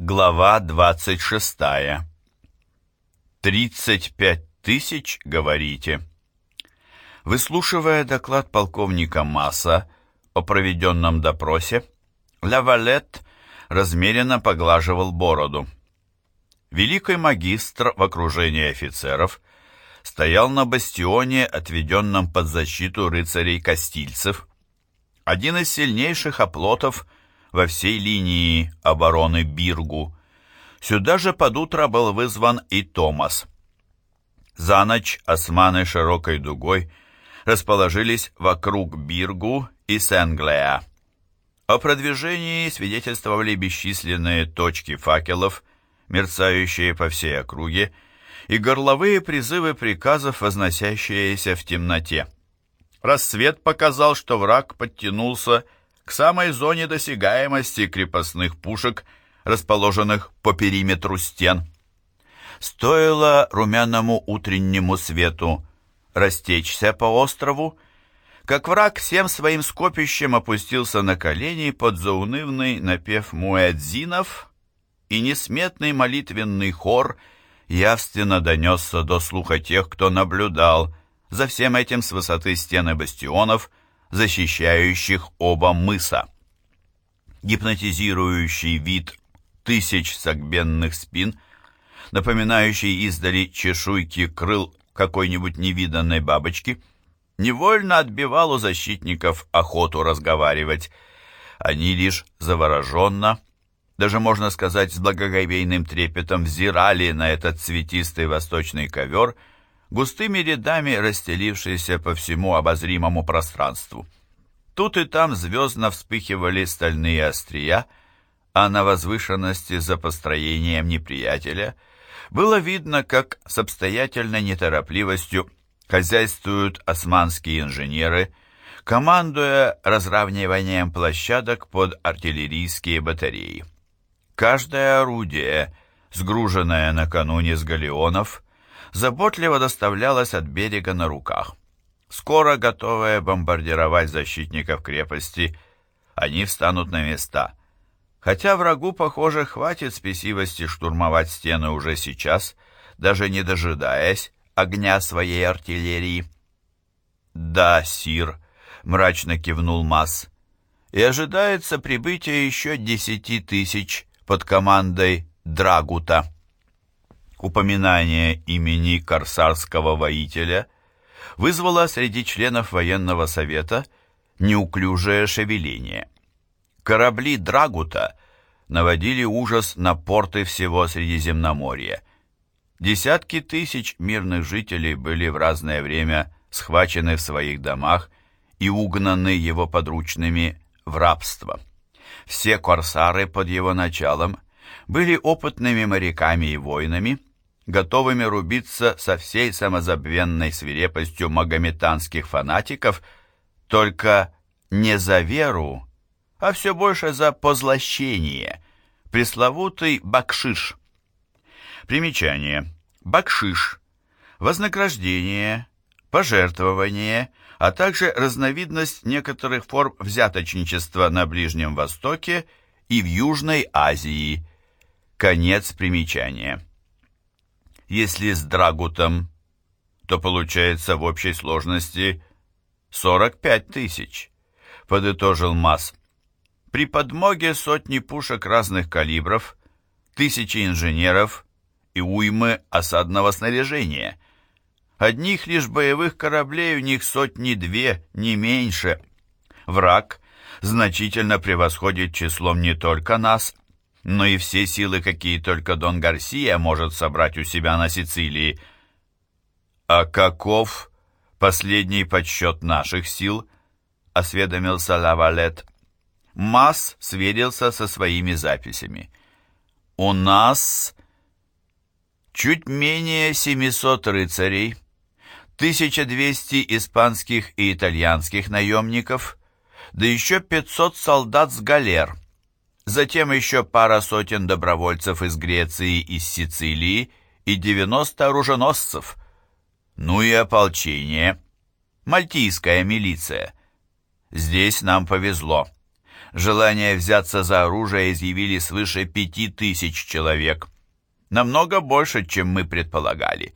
Глава 26. «Тридцать пять тысяч, говорите?» Выслушивая доклад полковника Масса о проведенном допросе, Лавалет размеренно поглаживал бороду. Великий магистр в окружении офицеров стоял на бастионе, отведенном под защиту рыцарей-кастильцев, один из сильнейших оплотов – во всей линии обороны Биргу. Сюда же под утро был вызван и Томас. За ночь османы широкой дугой расположились вокруг Биргу и Сенглея. О продвижении свидетельствовали бесчисленные точки факелов, мерцающие по всей округе, и горловые призывы приказов, возносящиеся в темноте. Рассвет показал, что враг подтянулся к самой зоне досягаемости крепостных пушек, расположенных по периметру стен. Стоило румяному утреннему свету растечься по острову, как враг всем своим скопищем опустился на колени под заунывный напев муэдзинов, и несметный молитвенный хор явственно донесся до слуха тех, кто наблюдал за всем этим с высоты стены бастионов, защищающих оба мыса. Гипнотизирующий вид тысяч согбенных спин, напоминающий издали чешуйки крыл какой-нибудь невиданной бабочки, невольно отбивал у защитников охоту разговаривать. Они лишь завороженно, даже можно сказать с благоговейным трепетом, взирали на этот цветистый восточный ковер — густыми рядами расстелившиеся по всему обозримому пространству. Тут и там звездно вспыхивали стальные острия, а на возвышенности за построением неприятеля было видно, как с обстоятельной неторопливостью хозяйствуют османские инженеры, командуя разравниванием площадок под артиллерийские батареи. Каждое орудие, сгруженное накануне с галеонов, заботливо доставлялась от берега на руках. Скоро, готовые бомбардировать защитников крепости, они встанут на места. Хотя врагу, похоже, хватит спесивости штурмовать стены уже сейчас, даже не дожидаясь огня своей артиллерии. «Да, сир», — мрачно кивнул Масс, — «и ожидается прибытие еще десяти тысяч под командой Драгута». Упоминание имени корсарского воителя вызвало среди членов военного совета неуклюжее шевеление. Корабли Драгута наводили ужас на порты всего Средиземноморья. Десятки тысяч мирных жителей были в разное время схвачены в своих домах и угнаны его подручными в рабство. Все корсары под его началом были опытными моряками и воинами, готовыми рубиться со всей самозабвенной свирепостью магометанских фанатиков, только не за веру, а все больше за позлощение, пресловутый бакшиш. Примечание. Бакшиш. Вознаграждение, пожертвование, а также разновидность некоторых форм взяточничества на Ближнем Востоке и в Южной Азии. Конец примечания. Если с Драгутом, то получается в общей сложности 45 тысяч, подытожил Масс. При подмоге сотни пушек разных калибров, тысячи инженеров и уймы осадного снаряжения. Одних лишь боевых кораблей у них сотни-две, не меньше. Враг значительно превосходит числом не только нас, но и все силы, какие только Дон Гарсия может собрать у себя на Сицилии. А каков последний подсчет наших сил? осведомился Лавалет. Масс сверился со своими записями. У нас чуть менее 700 рыцарей, 1200 испанских и итальянских наемников, да еще 500 солдат с галер — затем еще пара сотен добровольцев из Греции и Сицилии и 90 оруженосцев. Ну и ополчение. Мальтийская милиция. Здесь нам повезло. Желание взяться за оружие изъявили свыше пяти тысяч человек. Намного больше, чем мы предполагали.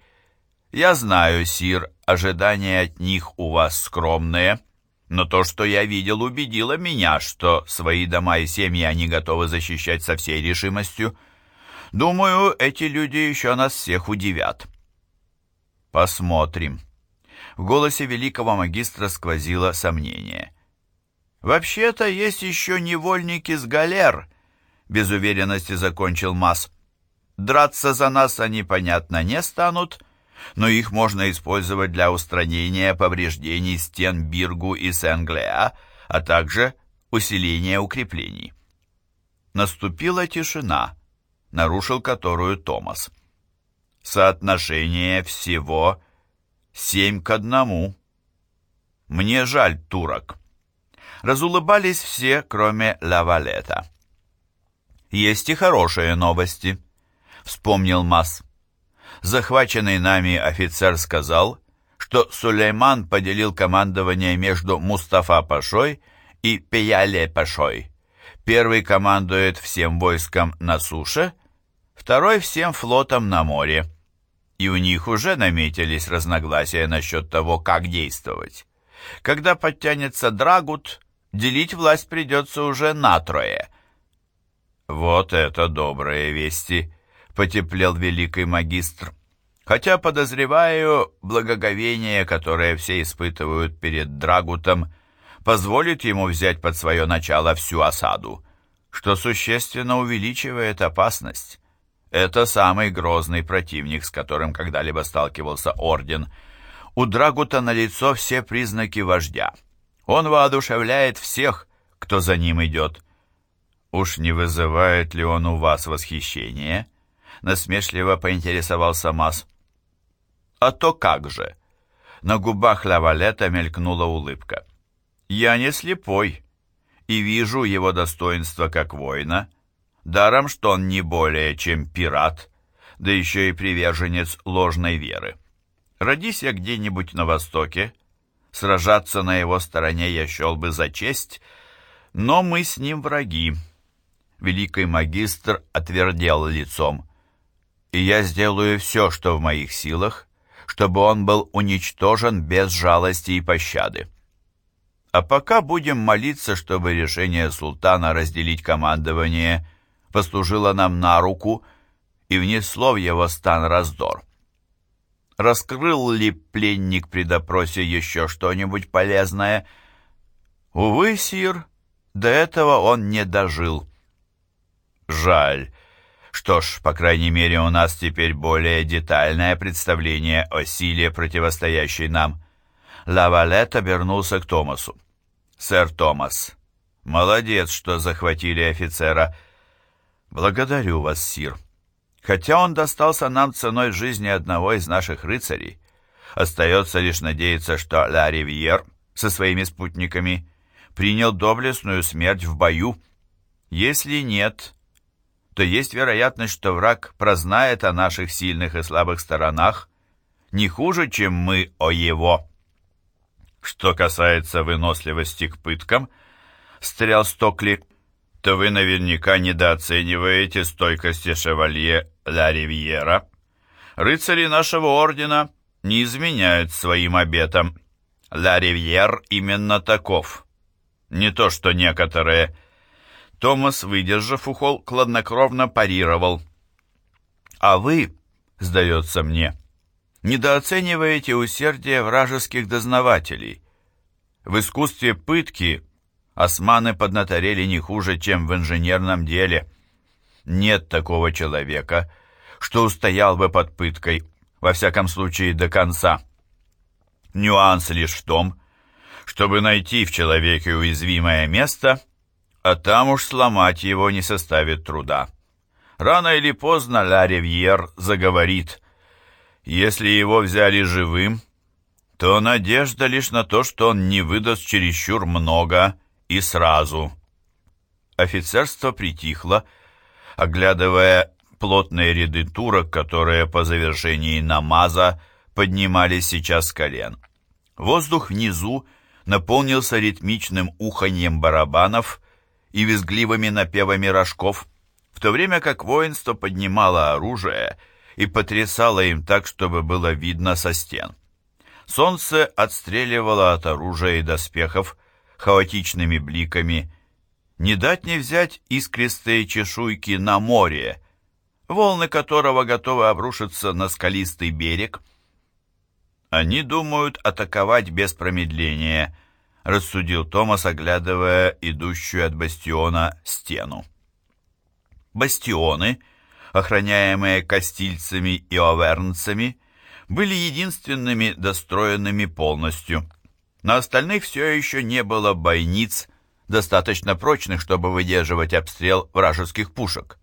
Я знаю, Сир, ожидания от них у вас скромные, но то, что я видел, убедило меня, что свои дома и семьи они готовы защищать со всей решимостью. Думаю, эти люди еще нас всех удивят. Посмотрим. В голосе великого магистра сквозило сомнение. «Вообще-то есть еще невольники с галер», — без уверенности закончил Масс. «Драться за нас они, понятно, не станут, но их можно использовать для устранения повреждений стен Биргу и Сен-Глеа, а также усиления укреплений». Наступила тишина, нарушил которую Томас. «Соотношение всего семь к одному. Мне жаль турок» разулыбались все, кроме Лавалета. «Есть и хорошие новости», — вспомнил Масс. Захваченный нами офицер сказал, что Сулейман поделил командование между Мустафа Пашой и Пеяле Пашой. Первый командует всем войском на суше, второй всем флотом на море. И у них уже наметились разногласия насчет того, как действовать. Когда подтянется Драгут, делить власть придется уже на трое. «Вот это добрые вести!» — потеплел великий магистр. «Хотя, подозреваю, благоговение, которое все испытывают перед Драгутом, позволит ему взять под свое начало всю осаду, что существенно увеличивает опасность. Это самый грозный противник, с которым когда-либо сталкивался Орден. У Драгута на лицо все признаки вождя». Он воодушевляет всех, кто за ним идет. Уж не вызывает ли он у вас восхищение? Насмешливо поинтересовался Мас. А то как же? На губах Лавалета мелькнула улыбка. Я не слепой и вижу его достоинство как воина, даром, что он не более, чем пират, да еще и приверженец ложной веры. Родись я где-нибудь на Востоке, Сражаться на его стороне я счел бы за честь, но мы с ним враги. Великий магистр отвердел лицом. И я сделаю все, что в моих силах, чтобы он был уничтожен без жалости и пощады. А пока будем молиться, чтобы решение султана разделить командование послужило нам на руку и внесло в его стан раздор раскрыл ли пленник при допросе еще что-нибудь полезное. Увы, сир, до этого он не дожил. Жаль. Что ж, по крайней мере, у нас теперь более детальное представление о силе, противостоящей нам. Лавалет обернулся к Томасу. «Сэр Томас, молодец, что захватили офицера. Благодарю вас, сир». Хотя он достался нам ценой жизни одного из наших рыцарей, остается лишь надеяться, что Ла Ривьер со своими спутниками принял доблестную смерть в бою. Если нет, то есть вероятность, что враг прознает о наших сильных и слабых сторонах не хуже, чем мы о его. Что касается выносливости к пыткам, стрял Стокли, то вы наверняка недооцениваете стойкости шевалье Ла Ривьера. Рыцари нашего ордена не изменяют своим обетам. Ла Ривьер именно таков. Не то, что некоторые. Томас, выдержав ухол, кладнокровно парировал. А вы, сдается мне, недооцениваете усердие вражеских дознавателей. В искусстве пытки османы поднаторели не хуже, чем в инженерном деле. Нет такого человека, что устоял бы под пыткой, во всяком случае до конца. Нюанс лишь в том, чтобы найти в человеке уязвимое место, а там уж сломать его не составит труда. Рано или поздно Ла Ривьер заговорит. Если его взяли живым, то надежда лишь на то, что он не выдаст чересчур много и сразу. Офицерство притихло, оглядывая плотные ряды турок, которые по завершении намаза поднимались сейчас с колен. Воздух внизу наполнился ритмичным уханьем барабанов и визгливыми напевами рожков, в то время как воинство поднимало оружие и потрясало им так, чтобы было видно со стен. Солнце отстреливало от оружия и доспехов хаотичными бликами, не дать не взять искристые чешуйки на море, волны которого готовы обрушиться на скалистый берег. Они думают атаковать без промедления, рассудил Томас, оглядывая идущую от бастиона стену. Бастионы, охраняемые кастильцами и овернцами, были единственными достроенными полностью. На остальных все еще не было бойниц, достаточно прочных, чтобы выдерживать обстрел вражеских пушек.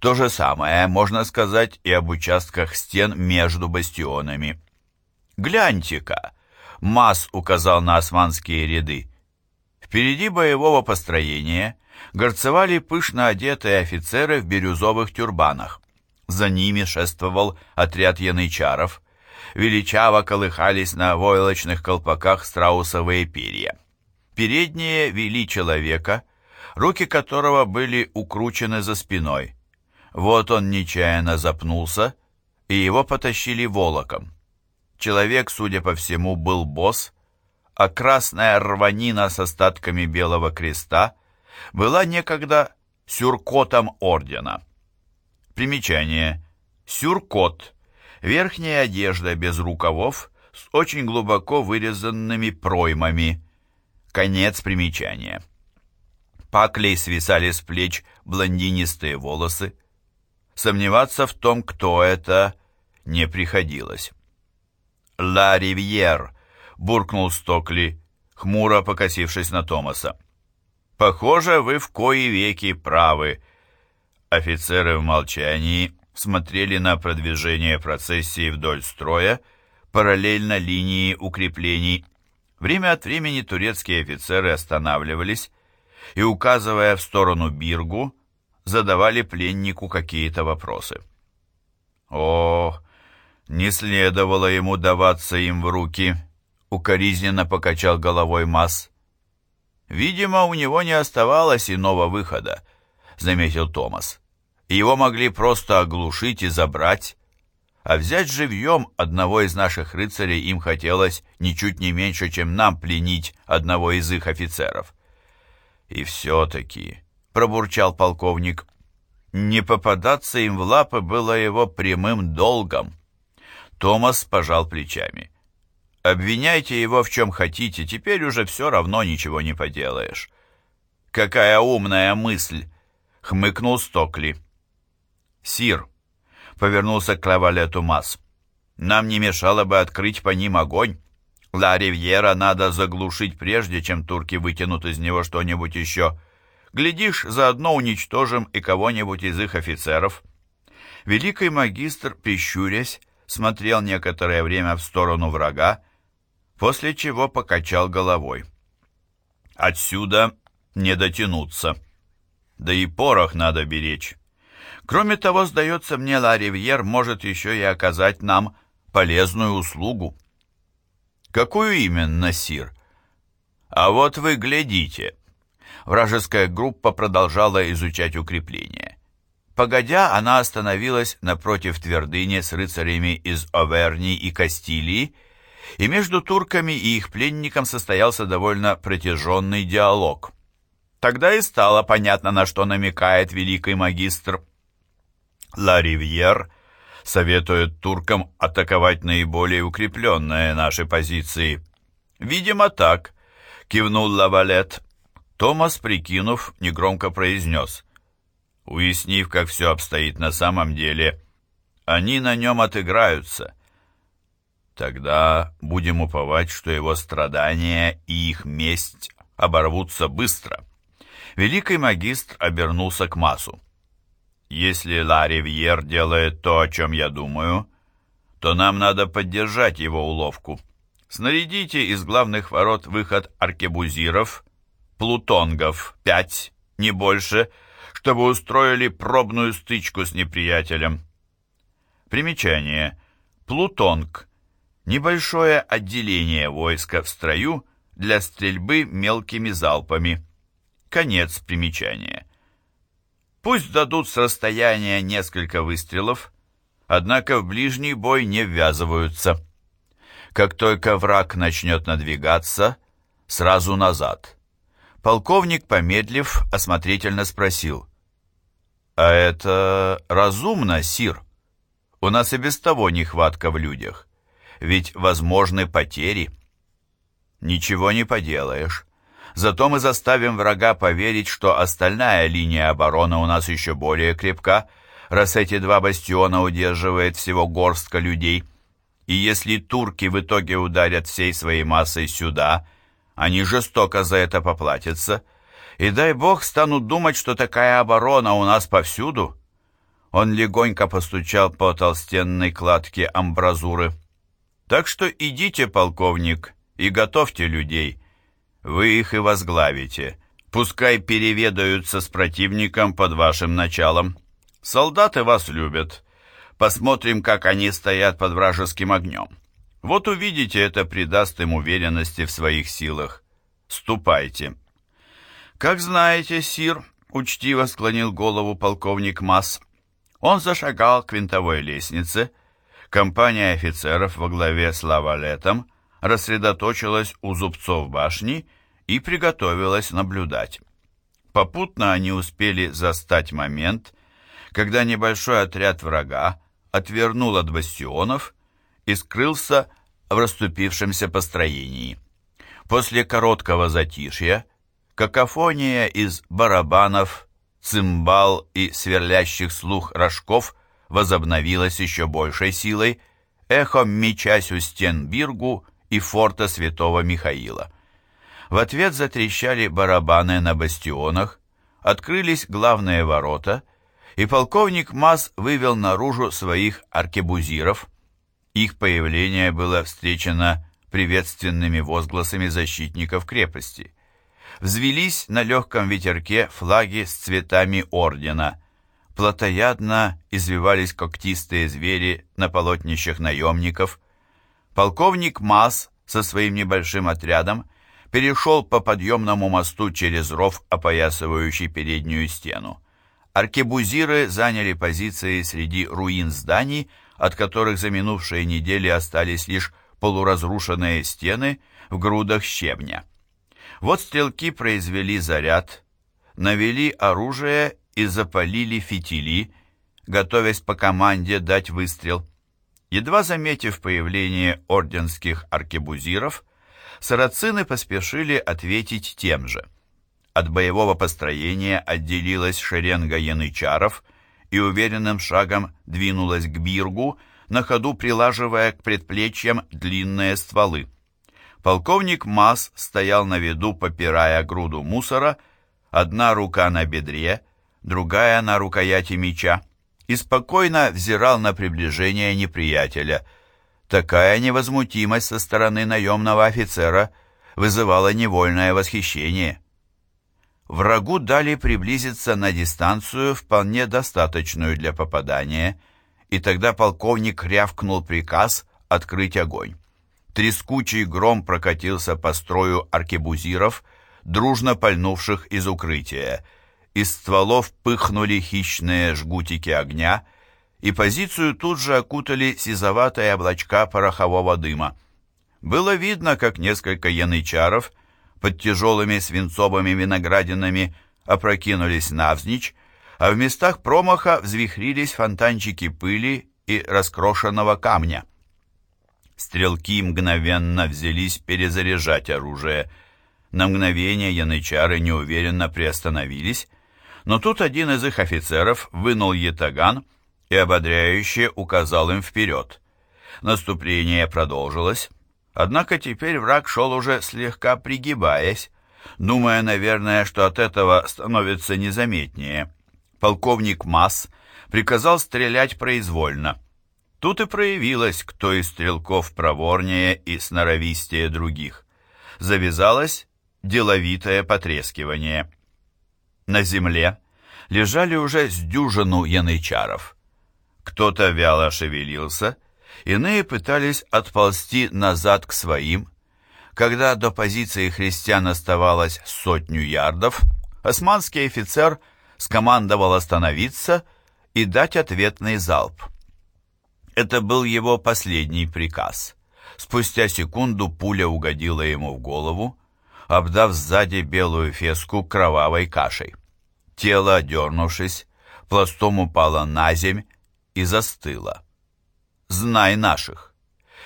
То же самое можно сказать и об участках стен между бастионами. «Гляньте-ка!» — Мас указал на османские ряды. Впереди боевого построения горцевали пышно одетые офицеры в бирюзовых тюрбанах. За ними шествовал отряд янычаров. Величаво колыхались на войлочных колпаках страусовые перья. Передние вели человека, руки которого были укручены за спиной. Вот он нечаянно запнулся, и его потащили волоком. Человек, судя по всему, был босс, а красная рванина с остатками белого креста была некогда сюркотом ордена. Примечание. Сюркот. Верхняя одежда без рукавов с очень глубоко вырезанными проймами. Конец примечания. Паклей свисали с плеч блондинистые волосы. Сомневаться в том, кто это, не приходилось. «Ла Ривьер», — буркнул Стокли, хмуро покосившись на Томаса. «Похоже, вы в кои веки правы». Офицеры в молчании смотрели на продвижение процессии вдоль строя, параллельно линии укреплений. Время от времени турецкие офицеры останавливались и, указывая в сторону Биргу, задавали пленнику какие-то вопросы. «О, не следовало ему даваться им в руки», — укоризненно покачал головой Масс. «Видимо, у него не оставалось иного выхода», — заметил Томас. «Его могли просто оглушить и забрать, а взять живьем одного из наших рыцарей им хотелось ничуть не меньше, чем нам пленить одного из их офицеров». «И все-таки», — пробурчал полковник, — «не попадаться им в лапы было его прямым долгом». Томас пожал плечами. Обвиняйте его в чем хотите, теперь уже все равно ничего не поделаешь. Какая умная мысль! Хмыкнул Стокли. Сир, повернулся к Лавалету Масс. Нам не мешало бы открыть по ним огонь. Ла Ривьера надо заглушить прежде, чем турки вытянут из него что-нибудь еще. Глядишь, заодно уничтожим и кого-нибудь из их офицеров. Великий магистр, прищурясь, смотрел некоторое время в сторону врага, после чего покачал головой. «Отсюда не дотянуться. Да и порох надо беречь. Кроме того, сдается мне, Ла Ривьер может еще и оказать нам полезную услугу». «Какую именно, Сир?» «А вот вы глядите». Вражеская группа продолжала изучать укрепления. Погодя, она остановилась напротив твердыни с рыцарями из Оверни и Кастилии, и между турками и их пленником состоялся довольно протяженный диалог. Тогда и стало понятно, на что намекает великий магистр. Ла Ривьер советует туркам атаковать наиболее укрепленные наши позиции. «Видимо, так», — кивнул Лавалет. Томас, прикинув, негромко произнес. Уяснив, как все обстоит на самом деле, они на нем отыграются — Тогда будем уповать, что его страдания и их месть оборвутся быстро. Великий магистр обернулся к массу. Если Ла Ривьер делает то, о чем я думаю, то нам надо поддержать его уловку. Снарядите из главных ворот выход аркебузиров, плутонгов, пять, не больше, чтобы устроили пробную стычку с неприятелем. Примечание. Плутонг – Небольшое отделение войска в строю для стрельбы мелкими залпами. Конец примечания. Пусть дадут с расстояния несколько выстрелов, однако в ближний бой не ввязываются. Как только враг начнет надвигаться, сразу назад. Полковник, помедлив, осмотрительно спросил. «А это разумно, Сир? У нас и без того нехватка в людях. Ведь возможны потери». «Ничего не поделаешь. Зато мы заставим врага поверить, что остальная линия обороны у нас еще более крепка, раз эти два бастиона удерживает всего горстка людей. И если турки в итоге ударят всей своей массой сюда, они жестоко за это поплатятся, и дай бог станут думать, что такая оборона у нас повсюду. Он легонько постучал по толстенной кладке амбразуры. Так что идите, полковник, и готовьте людей. Вы их и возглавите. Пускай переведаются с противником под вашим началом. Солдаты вас любят. Посмотрим, как они стоят под вражеским огнем. Вот увидите, это придаст им уверенности в своих силах. Ступайте. Как знаете, сир, учтиво склонил голову полковник Масс. Он зашагал к винтовой лестнице. Компания офицеров во главе с Лавалетом рассредоточилась у зубцов башни и приготовилась наблюдать. Попутно они успели застать момент, когда небольшой отряд врага отвернул от бастионов и скрылся в расступившемся построении. После короткого затишья какофония из барабанов, цимбал и сверлящих слух рожков возобновилась еще большей силой, эхом мечась у стен Биргу и форта святого Михаила. В ответ затрещали барабаны на бастионах, открылись главные ворота, и полковник Мас вывел наружу своих аркебузиров. Их появление было встречено приветственными возгласами защитников крепости. Взвелись на легком ветерке флаги с цветами ордена. Плотоядно извивались когтистые звери на полотнищах наемников – полковник Мас со своим небольшим отрядом перешел по подъемному мосту через ров, опоясывающий переднюю стену. Аркебузиры заняли позиции среди руин зданий, от которых за минувшие недели остались лишь полуразрушенные стены в грудах щебня. Вот стрелки произвели заряд, навели оружие и запалили фитили, готовясь по команде дать выстрел. Едва заметив появление орденских аркебузиров, сарацины поспешили ответить тем же. От боевого построения отделилась шеренга янычаров и уверенным шагом двинулась к биргу, на ходу прилаживая к предплечьям длинные стволы. Полковник Мас стоял на виду, попирая груду мусора, одна рука на бедре, другая на рукояти меча и спокойно взирал на приближение неприятеля. Такая невозмутимость со стороны наемного офицера вызывала невольное восхищение. Врагу дали приблизиться на дистанцию, вполне достаточную для попадания, и тогда полковник рявкнул приказ открыть огонь. Трескучий гром прокатился по строю аркебузиров, дружно пальнувших из укрытия — из стволов пыхнули хищные жгутики огня, и позицию тут же окутали сизоватые облачка порохового дыма. Было видно, как несколько янычаров под тяжелыми свинцовыми виноградинами опрокинулись навзничь, а в местах промаха взвихрились фонтанчики пыли и раскрошенного камня. Стрелки мгновенно взялись перезаряжать оружие. На мгновение янычары неуверенно приостановились, но тут один из их офицеров вынул ятаган и ободряюще указал им вперед. Наступление продолжилось, однако теперь враг шел уже слегка пригибаясь, думая, наверное, что от этого становится незаметнее. Полковник Масс приказал стрелять произвольно. Тут и проявилось, кто из стрелков проворнее и сноровистее других. Завязалось деловитое потрескивание – на земле лежали уже с дюжину янычаров. Кто-то вяло шевелился, иные пытались отползти назад к своим. Когда до позиции христиан оставалось сотню ярдов, османский офицер скомандовал остановиться и дать ответный залп. Это был его последний приказ. Спустя секунду пуля угодила ему в голову, обдав сзади белую феску кровавой кашей. Тело, дернувшись, пластом упало на земь и застыло. «Знай наших!»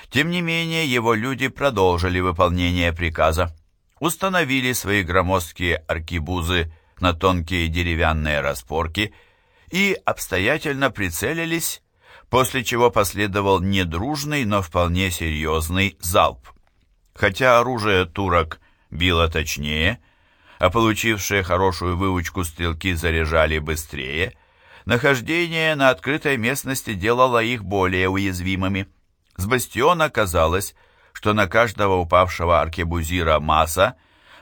Тем не менее, его люди продолжили выполнение приказа. Установили свои громоздкие аркибузы на тонкие деревянные распорки и обстоятельно прицелились, после чего последовал недружный, но вполне серьезный залп. Хотя оружие турок било точнее, а получившие хорошую выучку стрелки заряжали быстрее, нахождение на открытой местности делало их более уязвимыми. С бастиона казалось, что на каждого упавшего аркебузира масса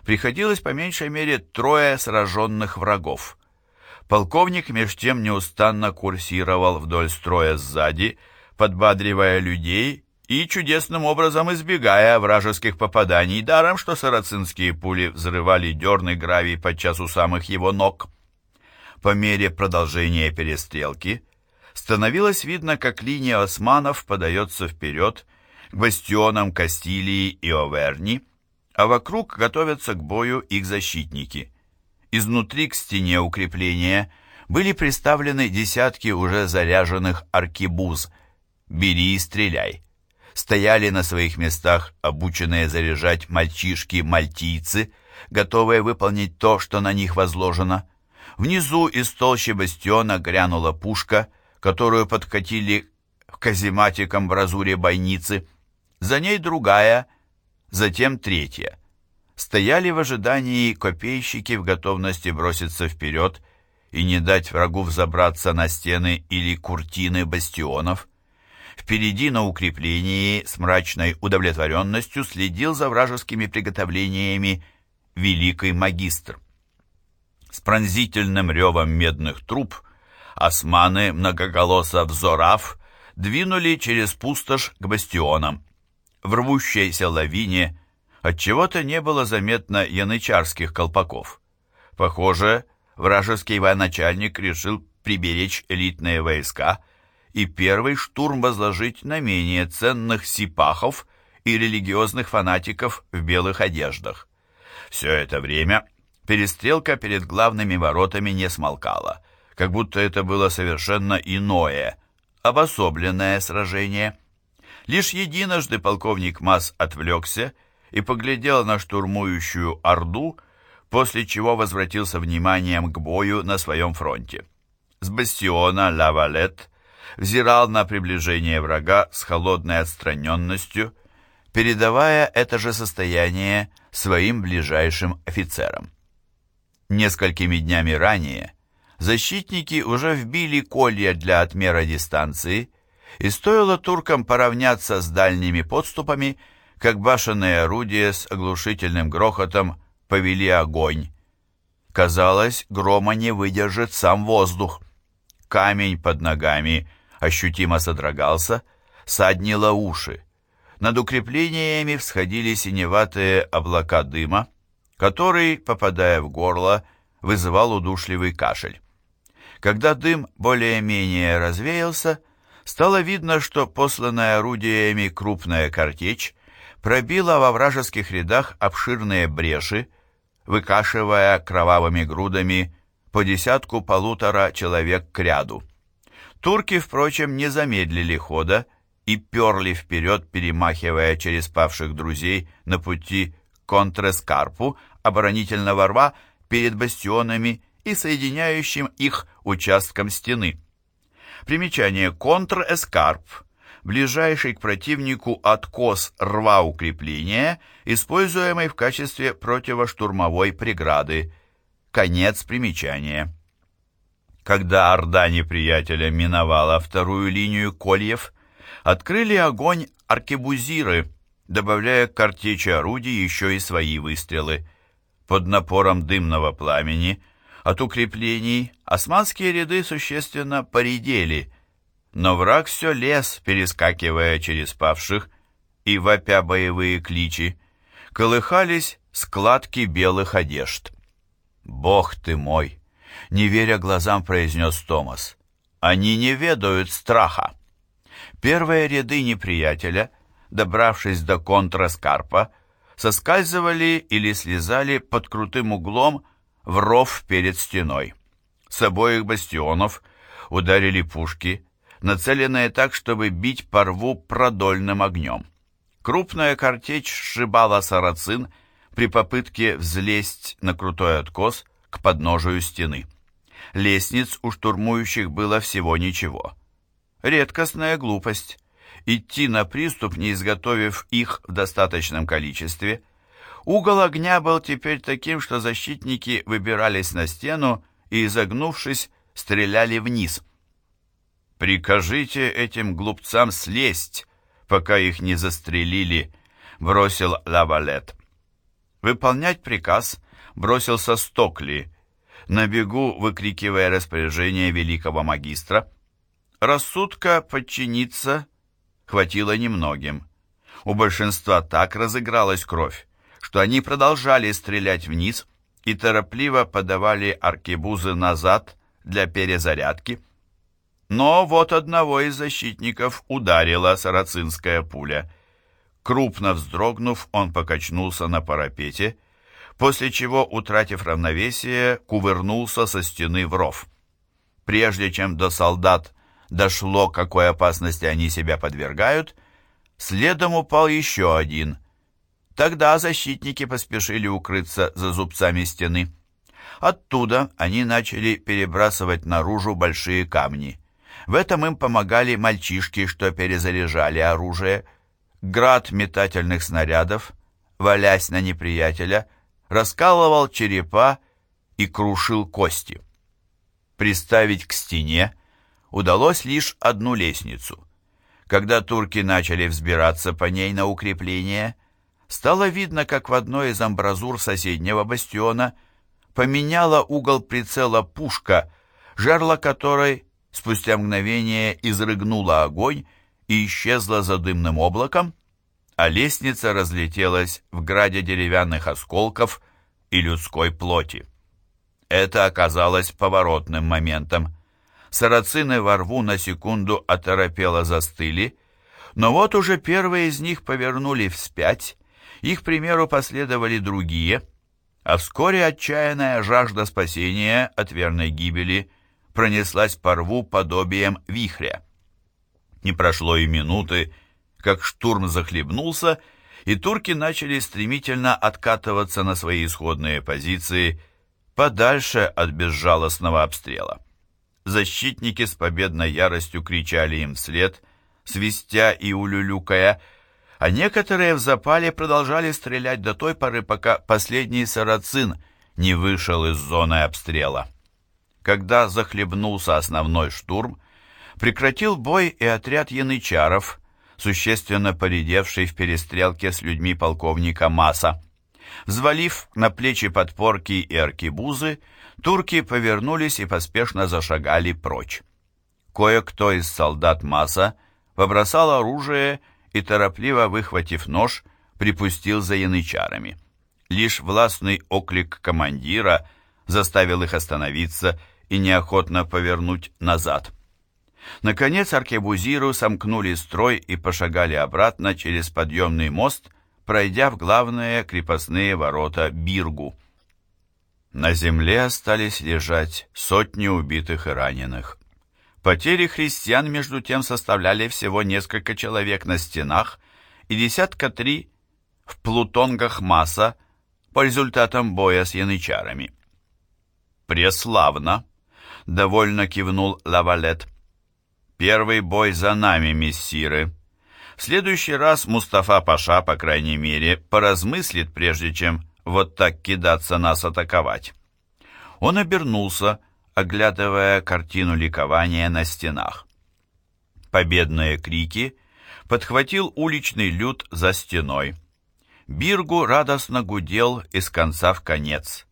приходилось по меньшей мере трое сраженных врагов. Полковник меж тем неустанно курсировал вдоль строя сзади, подбадривая людей и чудесным образом избегая вражеских попаданий, даром что сарацинские пули взрывали дерный гравий подчас у самых его ног. По мере продолжения перестрелки становилось видно, как линия османов подается вперед к бастионам Кастилии и Оверни, а вокруг готовятся к бою их защитники. Изнутри к стене укрепления были приставлены десятки уже заряженных аркебуз «Бери и стреляй». Стояли на своих местах обученные заряжать мальчишки-мальтийцы, готовые выполнить то, что на них возложено. Внизу из толщи бастиона грянула пушка, которую подкатили к казематикам в разуре бойницы. За ней другая, затем третья. Стояли в ожидании копейщики в готовности броситься вперед и не дать врагу взобраться на стены или куртины бастионов. Впереди на укреплении с мрачной удовлетворенностью следил за вражескими приготовлениями великий магистр. С пронзительным ревом медных труб османы многоголосо взорав двинули через пустошь к бастионам. В рвущейся лавине отчего-то не было заметно янычарских колпаков. Похоже, вражеский военачальник решил приберечь элитные войска и первый штурм возложить на менее ценных сипахов и религиозных фанатиков в белых одеждах. Все это время перестрелка перед главными воротами не смолкала, как будто это было совершенно иное, обособленное сражение – Лишь единожды полковник Масс отвлекся и поглядел на штурмующую Орду, после чего возвратился вниманием к бою на своем фронте. С бастиона Лавалет взирал на приближение врага с холодной отстраненностью, передавая это же состояние своим ближайшим офицерам. Несколькими днями ранее защитники уже вбили колья для отмера дистанции и стоило туркам поравняться с дальними подступами, как башенные орудия с оглушительным грохотом повели огонь. Казалось, грома не выдержит сам воздух. Камень под ногами ощутимо содрогался, саднило уши. Над укреплениями всходили синеватые облака дыма, который, попадая в горло, вызывал удушливый кашель. Когда дым более-менее развеялся, стало видно, что посланная орудиями крупная картечь пробила во вражеских рядах обширные бреши, выкашивая кровавыми грудами по десятку-полутора человек к ряду. Турки, впрочем, не замедлили хода и перли вперед, перемахивая через павших друзей на пути к контрэскарпу оборонительного рва перед бастионами и соединяющим их участком стены. Примечание контр-эскарп. Ближайший к противнику откос рва укрепления, используемый в качестве противоштурмовой преграды. Конец примечания. Когда орда неприятеля миновала вторую линию кольев, открыли огонь аркебузиры, добавляя к картечи орудий еще и свои выстрелы. Под напором дымного пламени – от укреплений османские ряды существенно поредели, но враг все лез, перескакивая через павших и вопя боевые кличи. Колыхались складки белых одежд. «Бог ты мой!» — не веря глазам, произнес Томас. «Они не ведают страха!» Первые ряды неприятеля, добравшись до контраскарпа, соскальзывали или слезали под крутым углом в ров перед стеной. С обоих бастионов ударили пушки, нацеленные так, чтобы бить по рву продольным огнем. Крупная картечь сшибала сарацин при попытке взлезть на крутой откос к подножию стены. Лестниц у штурмующих было всего ничего. Редкостная глупость. Идти на приступ, не изготовив их в достаточном количестве. Угол огня был теперь таким, что защитники выбирались на стену и, изогнувшись, стреляли вниз. «Прикажите этим глупцам слезть!» пока их не застрелили», — бросил Лавалет. Выполнять приказ бросился Стокли, на бегу выкрикивая распоряжение великого магистра. Рассудка подчиниться хватило немногим. У большинства так разыгралась кровь, что они продолжали стрелять вниз и торопливо подавали аркебузы назад для перезарядки. Но вот одного из защитников ударила сарацинская пуля. Крупно вздрогнув, он покачнулся на парапете, после чего, утратив равновесие, кувырнулся со стены в ров. Прежде чем до солдат дошло, какой опасности они себя подвергают, следом упал еще один. Тогда защитники поспешили укрыться за зубцами стены. Оттуда они начали перебрасывать наружу большие камни. В этом им помогали мальчишки, что перезаряжали оружие. Град метательных снарядов, валясь на неприятеля, раскалывал черепа и крушил кости. Приставить к стене удалось лишь одну лестницу. Когда турки начали взбираться по ней на укрепление, стало видно, как в одной из амбразур соседнего бастиона поменяла угол прицела пушка, жерло которой спустя мгновение изрыгнула огонь и исчезла за дымным облаком, а лестница разлетелась в граде деревянных осколков и людской плоти. Это оказалось поворотным моментом. Сарацины во рву на секунду оторопело застыли, но вот уже первые из них повернули вспять, их примеру последовали другие, а вскоре отчаянная жажда спасения от верной гибели – пронеслась по рву подобием вихря. Не прошло и минуты, как штурм захлебнулся, и турки начали стремительно откатываться на свои исходные позиции подальше от безжалостного обстрела. Защитники с победной яростью кричали им вслед, свистя и улюлюкая, а некоторые в запале продолжали стрелять до той поры, пока последний сарацин не вышел из зоны обстрела. Когда захлебнулся основной штурм, прекратил бой и отряд янычаров, существенно поредевший в перестрелке с людьми полковника Маса. Взвалив на плечи подпорки и аркебузы, турки повернулись и поспешно зашагали прочь. Кое-кто из солдат Маса побросал оружие и, торопливо выхватив нож, припустил за янычарами. Лишь властный оклик командира заставил их остановиться и неохотно повернуть назад. Наконец аркебузиру сомкнули строй и пошагали обратно через подъемный мост, пройдя в главные крепостные ворота Биргу. На земле остались лежать сотни убитых и раненых. Потери христиан, между тем, составляли всего несколько человек на стенах и десятка три в плутонгах масса по результатам боя с янычарами. «Преславно!» — довольно кивнул Лавалет. «Первый бой за нами, мессиры. В следующий раз Мустафа Паша, по крайней мере, поразмыслит, прежде чем вот так кидаться нас атаковать». Он обернулся, оглядывая картину ликования на стенах. Победные крики подхватил уличный люд за стеной. Биргу радостно гудел из конца в конец.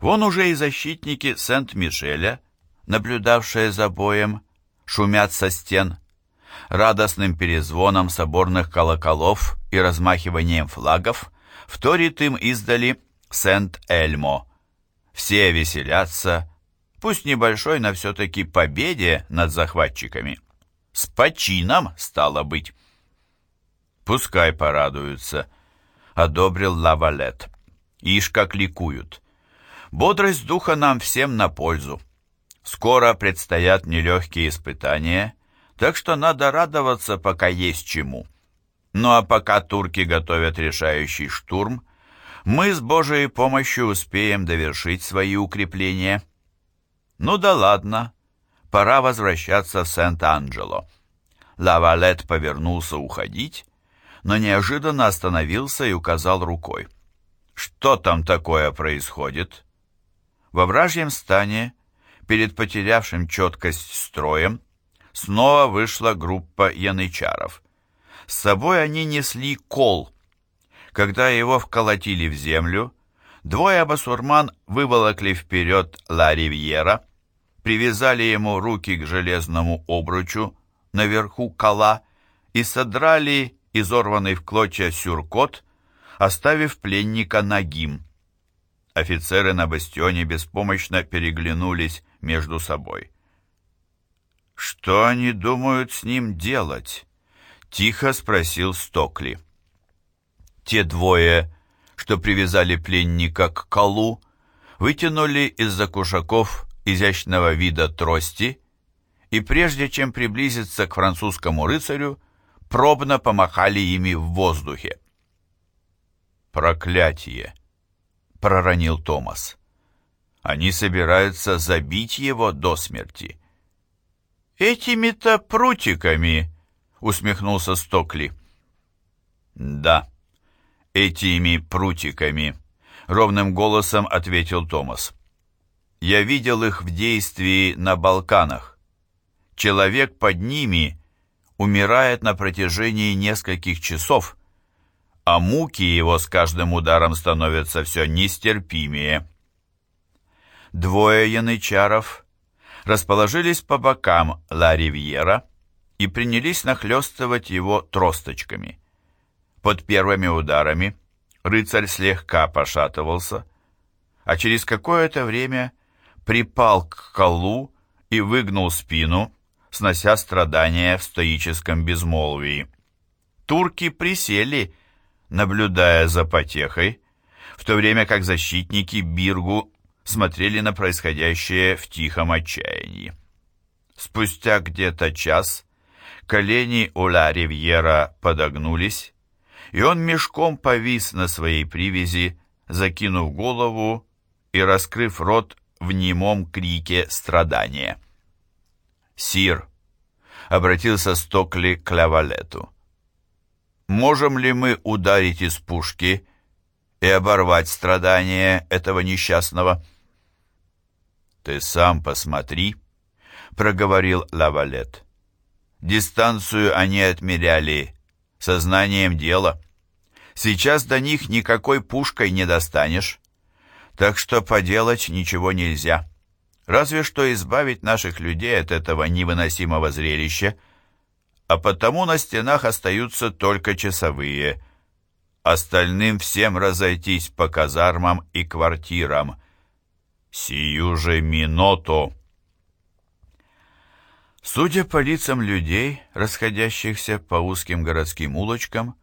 Вон уже и защитники Сент-Мишеля наблюдавшие за боем, шумят со стен. Радостным перезвоном соборных колоколов и размахиванием флагов вторит им издали Сент-Эльмо. Все веселятся, пусть небольшой, но все-таки победе над захватчиками. С почином, стало быть. Пускай порадуются, одобрил Лавалет. Ишь, как ликуют. Бодрость духа нам всем на пользу. Скоро предстоят нелегкие испытания, так что надо радоваться, пока есть чему. Ну а пока турки готовят решающий штурм, мы с Божьей помощью успеем довершить свои укрепления. Ну да ладно, пора возвращаться в Сент-Анджело. Лавалет повернулся уходить, но неожиданно остановился и указал рукой. Что там такое происходит? Во вражьем стане, перед потерявшим четкость строем, снова вышла группа янычаров. С собой они несли кол, когда его вколотили в землю, двое басурман выволокли вперед Ла Ривьера, привязали ему руки к железному обручу наверху кола и содрали изорванный в клочья сюркот, оставив пленника нагим. Офицеры на бастионе беспомощно переглянулись между собой. «Что они думают с ним делать?» — тихо спросил Стокли. Те двое, что привязали пленника к колу, вытянули из-за кушаков изящного вида трости и прежде чем приблизиться к французскому рыцарю, пробно помахали ими в воздухе. «Проклятие!» — проронил Томас. «Они собираются забить его до смерти». «Этими-то прутиками!» — усмехнулся Стокли. «Да», этими прутиками», — ровным голосом ответил Томас. «Я видел их в действии на Балканах. Человек под ними умирает на протяжении нескольких часов, а муки его с каждым ударом становятся все нестерпимее». Двое янычаров расположились по бокам Ла Ривьера и принялись нахлестывать его тросточками — под первыми ударами рыцарь слегка пошатывался, а через какое-то время припал к колу и выгнул спину, снося страдания в стоическом безмолвии. Турки присели, наблюдая за потехой, в то время как защитники Биргу смотрели на происходящее в тихом отчаянии. Спустя где-то час колени у Ривьера подогнулись, и он мешком повис на своей привязи, закинув голову и раскрыв рот в немом крике страдания. «Сир!» — обратился Стокли к Лавалету. «Можем ли мы ударить из пушки и оборвать страдания этого несчастного?» «Ты сам посмотри», — проговорил Лавалет. «Дистанцию они отмеряли сознанием дела. Сейчас до них никакой пушкой не достанешь, так что поделать ничего нельзя. Разве что избавить наших людей от этого невыносимого зрелища, а потому на стенах остаются только часовые. Остальным всем разойтись по казармам и квартирам. Сию же минуту. Судя по лицам людей, расходящихся по узким городским улочкам,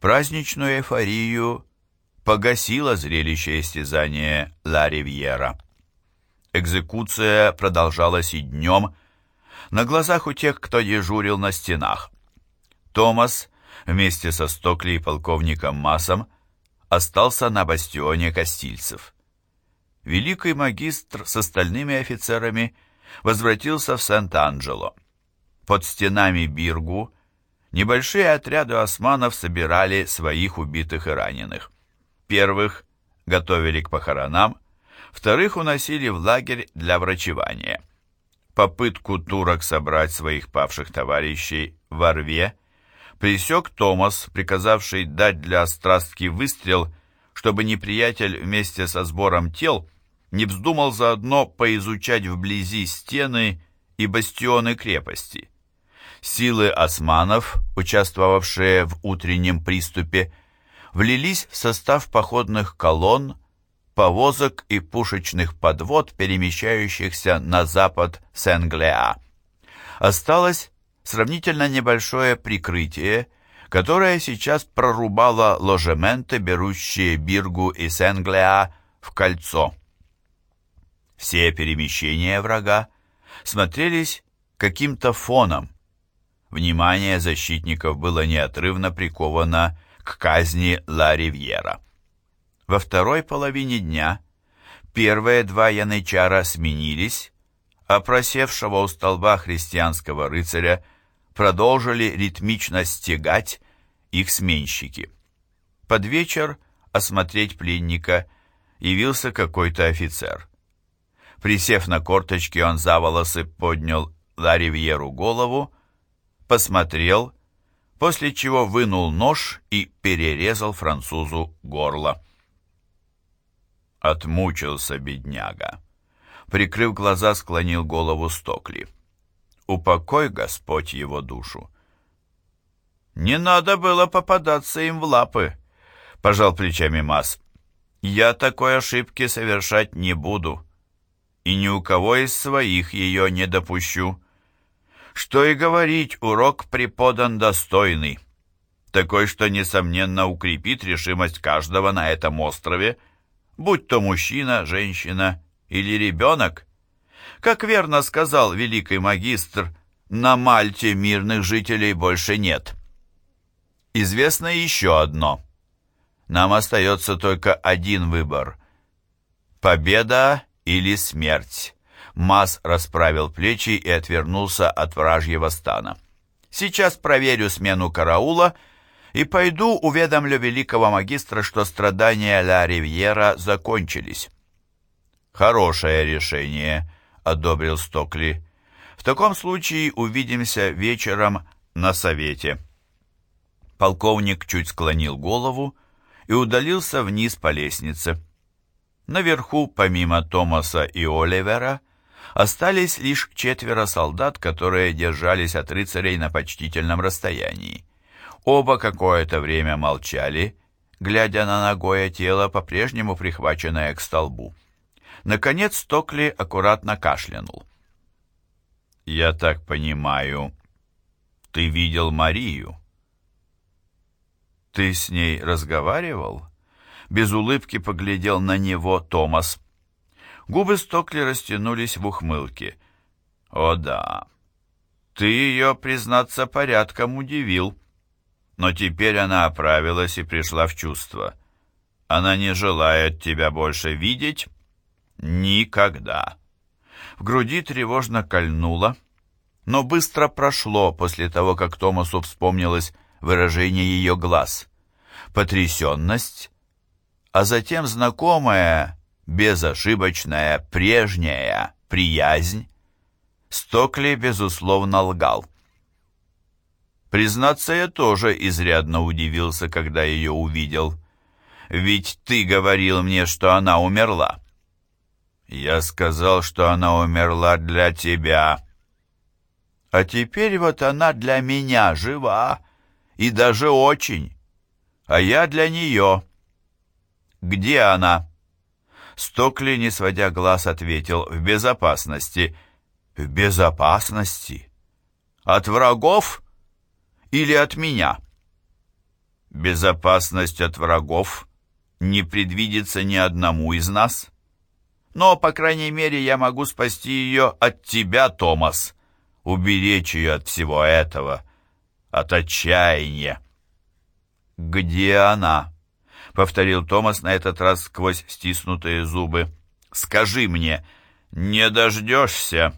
праздничную эйфорию погасило зрелище истязания Ла Ривьера. Экзекуция продолжалась и днем, на глазах у тех, кто дежурил на стенах. Томас вместе со Стокли и полковником Массом остался на бастионе Кастильцев. Великий магистр с остальными офицерами – возвратился в Сент-Анджело. Под стенами Биргу небольшие отряды османов собирали своих убитых и раненых. Первых готовили к похоронам, вторых уносили в лагерь для врачевания. Попытку турок собрать своих павших товарищей в Орве пресек Томас, приказавший дать для острастки выстрел, чтобы неприятель вместе со сбором тел – не вздумал заодно поизучать вблизи стены и бастионы крепости. Силы османов, участвовавшие в утреннем приступе, влились в состав походных колонн, повозок и пушечных подвод, перемещающихся на запад Сен-Глеа. Осталось сравнительно небольшое прикрытие, которое сейчас прорубало ложементы, берущие Биргу и Сен-Глеа в кольцо. Все перемещения врага смотрелись каким-то фоном. Внимание защитников было неотрывно приковано к казни Ла Ривьера. Во второй половине дня первые два янычара сменились, а просевшего у столба христианского рыцаря продолжили ритмично стегать их сменщики. Под вечер осмотреть пленника явился какой-то офицер. Присев на корточки, он за волосы поднял Ларивьеру голову, посмотрел, после чего вынул нож и перерезал французу горло. Отмучился бедняга. Прикрыв глаза, склонил голову Стокли. «Упокой, Господь, его душу!» «Не надо было попадаться им в лапы», — пожал плечами Мас. «Я такой ошибки совершать не буду» и ни у кого из своих ее не допущу. Что и говорить, урок преподан достойный, такой, что, несомненно, укрепит решимость каждого на этом острове, будь то мужчина, женщина или ребенок. Как верно сказал великий магистр, на Мальте мирных жителей больше нет. Известно еще одно. Нам остается только один выбор. Победа или смерть. Мас расправил плечи и отвернулся от вражьего стана. Сейчас проверю смену караула и пойду уведомлю великого магистра, что страдания Ля Ривьера закончились. Хорошее решение, одобрил Стокли. В таком случае увидимся вечером на совете. Полковник чуть склонил голову и удалился вниз по лестнице. Наверху, помимо Томаса и Оливера, остались лишь четверо солдат, которые держались от рыцарей на почтительном расстоянии. Оба какое-то время молчали, глядя на ногое тело, по-прежнему прихваченное к столбу. Наконец Токли аккуратно кашлянул. «Я так понимаю, ты видел Марию?» «Ты с ней разговаривал?» Без улыбки поглядел на него Томас. Губы Стокли растянулись в ухмылке. «О да, ты ее, признаться, порядком удивил. Но теперь она оправилась и пришла в чувство. Она не желает тебя больше видеть никогда». В груди тревожно кольнуло, но быстро прошло после того, как Томасу вспомнилось выражение ее глаз. Потрясенность а затем знакомая, безошибочная, прежняя приязнь. Стокли, безусловно, лгал. Признаться, я тоже изрядно удивился, когда ее увидел. Ведь ты говорил мне, что она умерла. Я сказал, что она умерла для тебя. А теперь вот она для меня жива, и даже очень. А я для нее. «Где она?» Стокли, не сводя глаз, ответил «В безопасности». «В безопасности? От врагов или от меня?» «Безопасность от врагов не предвидится ни одному из нас. Но, по крайней мере, я могу спасти ее от тебя, Томас, уберечь ее от всего этого, от отчаяния». «Где она?» — повторил Томас на этот раз сквозь стиснутые зубы. «Скажи мне, не дождешься?»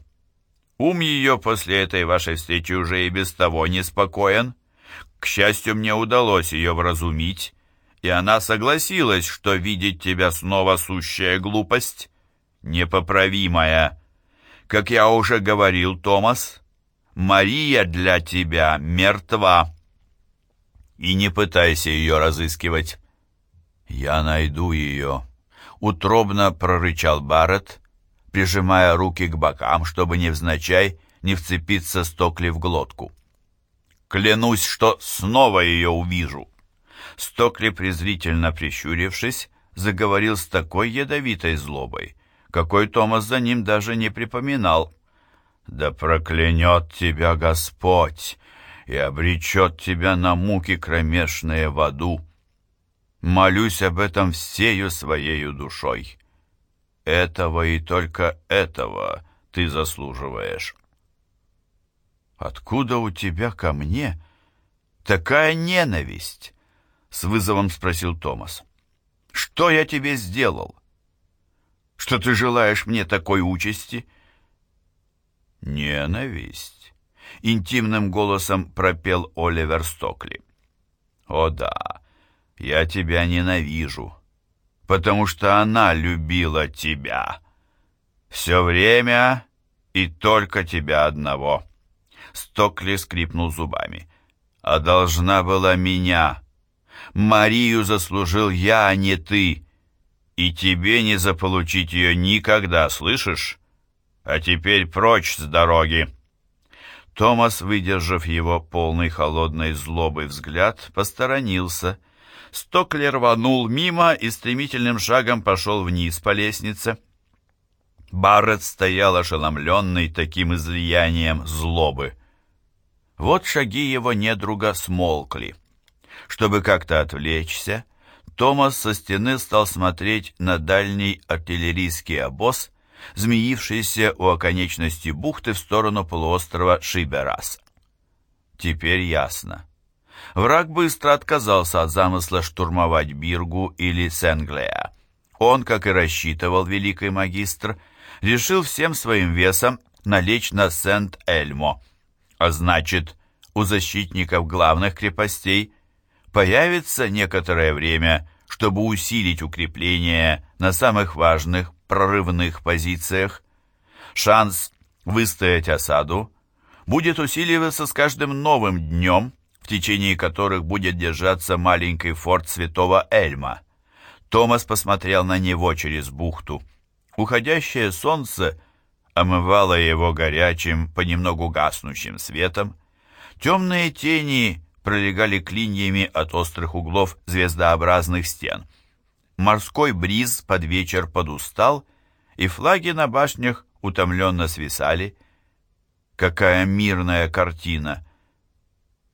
Ум ее после этой вашей встречи уже и без того неспокоен. К счастью, мне удалось ее вразумить, и она согласилась, что видеть тебя снова сущая глупость, непоправимая. Как я уже говорил, Томас, Мария для тебя мертва. И не пытайся ее разыскивать. «Я найду ее», — утробно прорычал Барретт, прижимая руки к бокам, чтобы невзначай не вцепиться Стокли в глотку. «Клянусь, что снова ее увижу!» Стокли, презрительно прищурившись, заговорил с такой ядовитой злобой, какой Томас за ним даже не припоминал. «Да проклянет тебя Господь и обречет тебя на муки кромешные в аду! Молюсь об этом всею своею душой. Этого и только этого ты заслуживаешь». «Откуда у тебя ко мне такая ненависть?» — с вызовом спросил Томас. «Что я тебе сделал? Что ты желаешь мне такой участи?» «Ненависть», — интимным голосом пропел Оливер Стокли. «О да, я тебя ненавижу, потому что она любила тебя. Все время и только тебя одного». Стокли скрипнул зубами. «А должна была меня. Марию заслужил я, а не ты. И тебе не заполучить ее никогда, слышишь? А теперь прочь с дороги!» Томас, выдержав его полный холодной злобы взгляд, посторонился. Стокли рванул мимо и стремительным шагом пошел вниз по лестнице. Барретт стоял ошеломленный таким излиянием злобы. Вот шаги его недруга смолкли. Чтобы как-то отвлечься, Томас со стены стал смотреть на дальний артиллерийский обоз, змеившийся у оконечности бухты в сторону полуострова Шиберас. Теперь ясно. Враг быстро отказался от замысла штурмовать Биргу или Сенглея. Он, как и рассчитывал великий магистр, решил всем своим весом налечь на Сент-Эльмо – а значит, у защитников главных крепостей появится некоторое время, чтобы усилить укрепление на самых важных прорывных позициях. Шанс выстоять осаду будет усиливаться с каждым новым днем, в течение которых будет держаться маленький форт Святого Эльма. Томас посмотрел на него через бухту. Уходящее солнце – омывала его горячим, понемногу гаснущим светом. Темные тени пролегали клиньями от острых углов звездообразных стен. Морской бриз под вечер подустал, и флаги на башнях утомленно свисали. Какая мирная картина!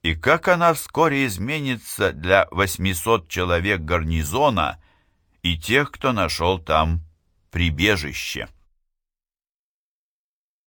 И как она вскоре изменится для 800 человек гарнизона и тех, кто нашел там прибежище.